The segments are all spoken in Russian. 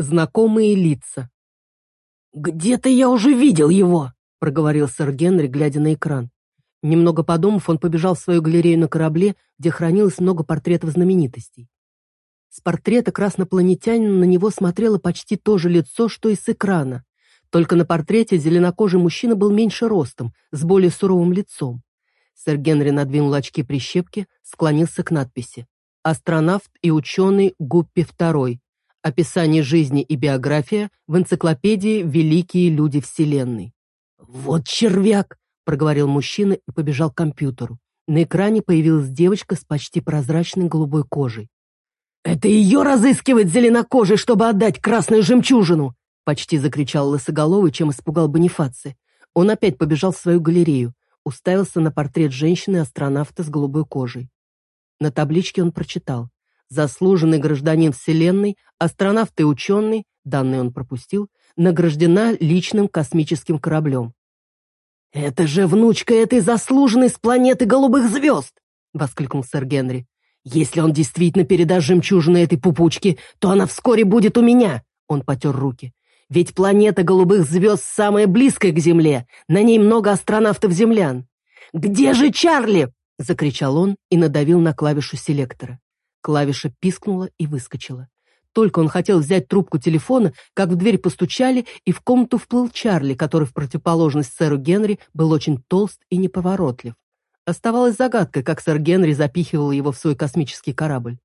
Знакомые лица. «Где-то я уже видел его», — проговорил сэр Генри, глядя на экран. Немного подумав, он побежал в свою галерею на корабле, где хранилось много портретов знаменитостей. С портрета краснопланетянина на него смотрело почти то же лицо, что и с экрана. Только на портрете зеленокожий мужчина был меньше ростом, с более суровым лицом. Сэр Генри надвинул очки-прищепки, склонился к надписи. «Астронавт и ученый Гуппи II. Описание жизни и биография в энциклопедии «Великие люди Вселенной». «Вот червяк!» — проговорил мужчина и побежал к компьютеру. На экране появилась девочка с почти прозрачной голубой кожей. «Это ее разыскивать зеленокожий, чтобы отдать красную жемчужину!» Почти закричал лысоголовый, чем испугал Бонифаци. Он опять побежал в свою галерею, уставился на портрет женщины-астронавта с голубой кожей. На табличке он прочитал «Заслуженный гражданин Вселенной, астронавт и ученый, данные он пропустил, награждена личным космическим кораблем». «Это же внучка этой заслуженной с планеты голубых звезд!» — воскликнул сэр Генри. «Если он действительно передаст жемчужину этой пупучке, то она вскоре будет у меня!» Он потер руки. Ведь планета голубых звезд самая близкая к Земле, на ней много астронавтов-землян. «Где же Чарли?» — закричал он и надавил на клавишу селектора. Клавиша пискнула и выскочила. Только он хотел взять трубку телефона, как в дверь постучали, и в комнату вплыл Чарли, который в противоположность сэру Генри был очень толст и неповоротлив. Оставалась загадкой, как сэр Генри запихивал его в свой космический корабль.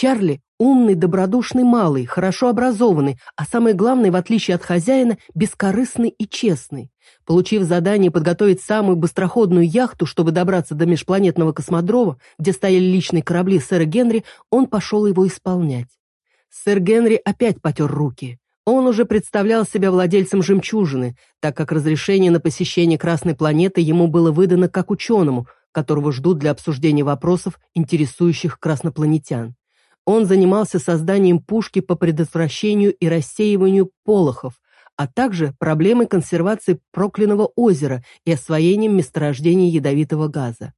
Чарли – умный, добродушный малый, хорошо образованный, а самое главное, в отличие от хозяина, бескорыстный и честный. Получив задание подготовить самую быстроходную яхту, чтобы добраться до межпланетного космодрома, где стояли личные корабли сэра Генри, он пошел его исполнять. Сэр Генри опять потер руки. Он уже представлял себя владельцем жемчужины, так как разрешение на посещение Красной планеты ему было выдано как ученому, которого ждут для обсуждения вопросов, интересующих краснопланетян. Он занимался созданием пушки по предотвращению и рассеиванию полохов, а также проблемой консервации прокляного озера и освоением месторождений ядовитого газа.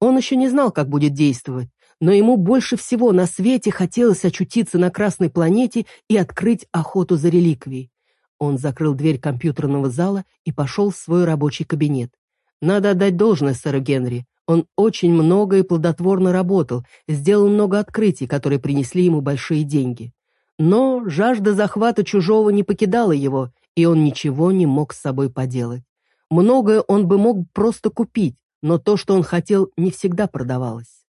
Он еще не знал, как будет действовать, но ему больше всего на свете хотелось очутиться на Красной планете и открыть охоту за реликвией. Он закрыл дверь компьютерного зала и пошел в свой рабочий кабинет. Надо отдать должное сэру Генри. Он очень много и плодотворно работал, сделал много открытий, которые принесли ему большие деньги. Но жажда захвата чужого не покидала его, и он ничего не мог с собой поделать. Многое он бы мог просто купить, но то, что он хотел, не всегда продавалось.